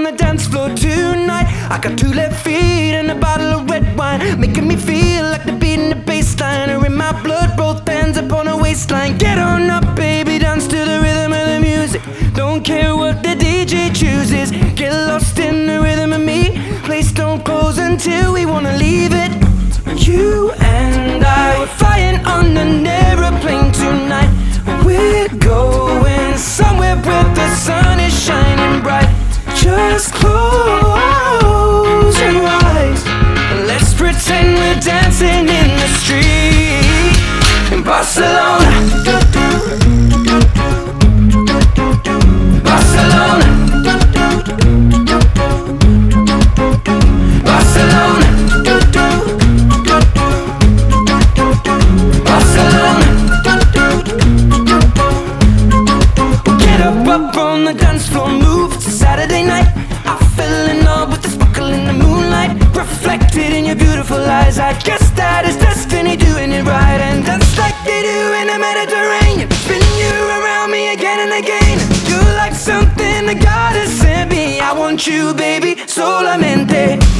on the dance floor tonight. I got two left feet and a bottle of red wine, making me feel like the beat and the bassline. are in my blood. Both hands upon a waistline. Get on up, baby, dance to the rhythm of the music. Don't care what the DJ chooses. Get lost in the rhythm of me. Place don't close until we wanna leave it. You and I were flying on the net. Just close your eyes. Let's pretend we're dancing I fell in love with the sparkle in the moonlight, reflected in your beautiful eyes. I guess that is destiny doing it right, and dance like they do in the Mediterranean. Spin you around me again and again. You're like something that God has sent me. I want you, baby, solamente.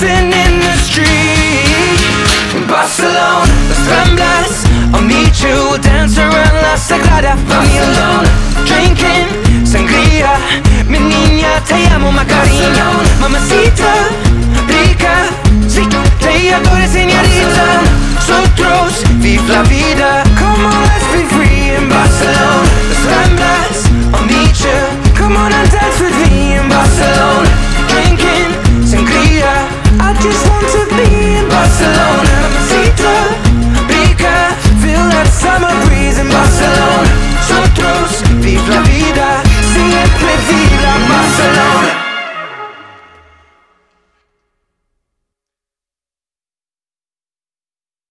dancing in